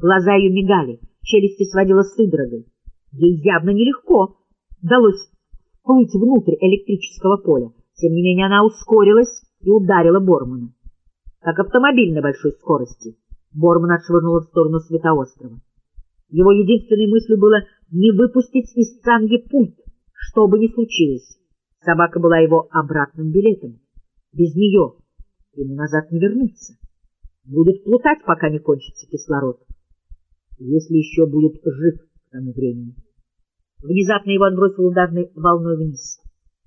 Глаза ее мигали, челюсти сводила судорогой. Ей явно нелегко удалось вплыть внутрь электрического поля. Тем не менее она ускорилась и ударила Бормана. Как автомобиль на большой скорости. Борман отшвырнула в сторону Светоострова. Его единственной мыслью было не выпустить из цанги пульт, что бы ни случилось. Собака была его обратным билетом. Без нее ему назад не вернуться. Будет плутать, пока не кончится кислород. Если еще будет жив к тому времени. Внезапно его отбросил ударной волной вниз.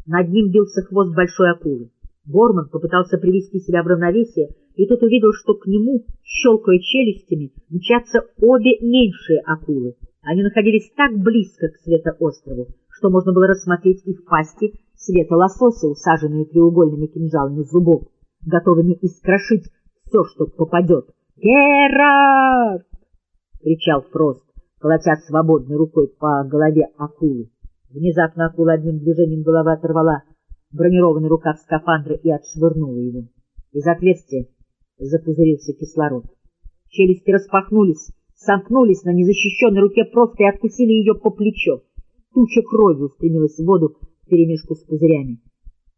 Над ним бился хвост большой акулы. Борман попытался привести себя в равновесие, и тут увидел, что к нему, щелкая челюстями, мчатся обе меньшие акулы. Они находились так близко к светоострову, что можно было рассмотреть их пасти цвета лосося, усаженные треугольными кинжалами зубов, готовыми искрошить все, что попадет. «Герард!» — кричал Фрост, колотя свободной рукой по голове акулы. Внезапно акула одним движением головы оторвала бронированный рукав скафандра и отшвырнула его. Из отверстия запузырился кислород. Челюсти распахнулись, сомкнулись на незащищенной руке просто и откусили ее по плечо. Туча крови устремилась в воду вперемешку с пузырями.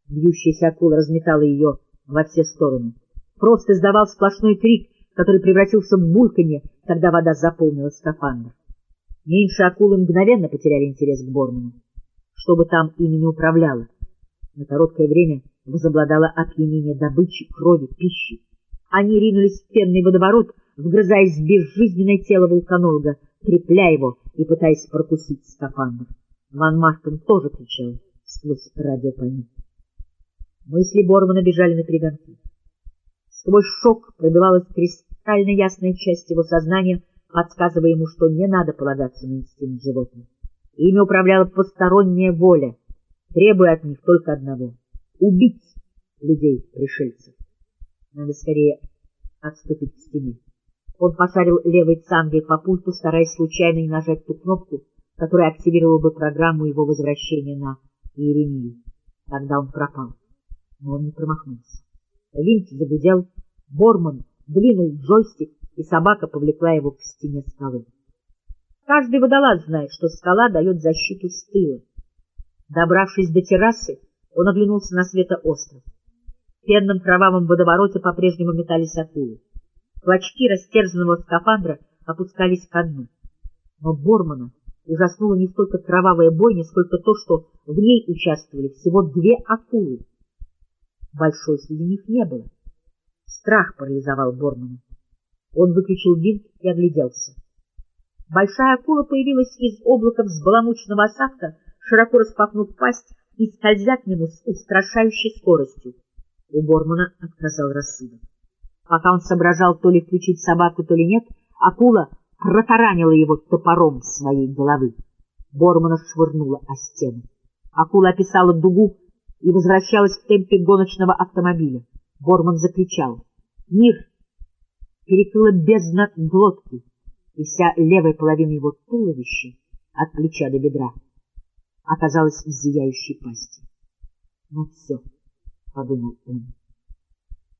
Бьющаяся акула разметала ее во все стороны. Просто издавал сплошной крик, который превратился в бульканье, когда вода заполнила скафандр. Меньше акулы мгновенно потеряли интерес к Борману. Что бы там ими не управляло, на короткое время возобладало опьянение добычи, крови, пищи. Они ринулись в пенный водоворот, вгрызаясь в безжизненное тело вулканолога, трепля его и пытаясь прокусить скафандр. Ван Мартен тоже кричал сквозь радиопони. Мысли Бормана бежали на перегонки. Сквозь шок пробивалась кристально ясная часть его сознания, подсказывая ему, что не надо полагаться на инстинкт животных. Ими управляла посторонняя воля, требуя от них только одного — убить людей-пришельцев. Надо скорее отступить к стене. Он пошарил левой цангой по пульту, стараясь случайно не нажать ту кнопку, которая активировала бы программу его возвращения на Иеремию. Тогда он пропал. Но он не промахнулся. Винт загудел, Борман двинул джойстик, и собака повлекла его к стене скалы. Каждый водолаз знает, что скала дает защиту с тыла. Добравшись до террасы, он оглянулся на светоостров. В пенном кровавом водовороте по-прежнему метались акулы. Клочки растерзанного скафандра опускались ко дну. Но Бормана ужаснула не столько кровавая бойня, сколько то, что в ней участвовали всего две акулы. Большой среди них не было. Страх парализовал Бормана. Он выключил винт и огляделся. Большая акула появилась из облака взбаламученного осадка, широко распахнув пасть и скользя к нему с устрашающей скоростью. У Бормана отказал рассудок. Пока он соображал то ли включить собаку, то ли нет, акула протаранила его топором своей головы. Бормана швырнула о стену. Акула описала дугу и возвращалась в темпе гоночного автомобиля. Борман закричал. Мир перекрыла бездна глотки, и вся левая половина его туловища от плеча до бедра оказалась в зияющей пасти. Ну все, — подумал он.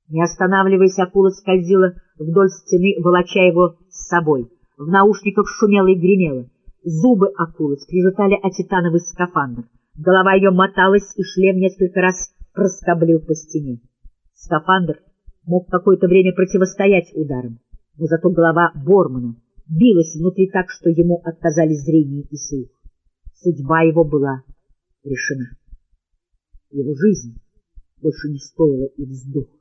Не останавливаясь, акула скользила вдоль стены, волоча его с собой. В наушниках шумело и гремело. Зубы акулы скрежетали о титановый скафандр. Голова ее моталась, и шлем несколько раз проскоблил по стене. Скафандр мог какое-то время противостоять ударам, но зато голова Бормана билась внутри так, что ему отказали зрение и слух. Судьба его была решена. Его жизнь больше не стоила и вздох.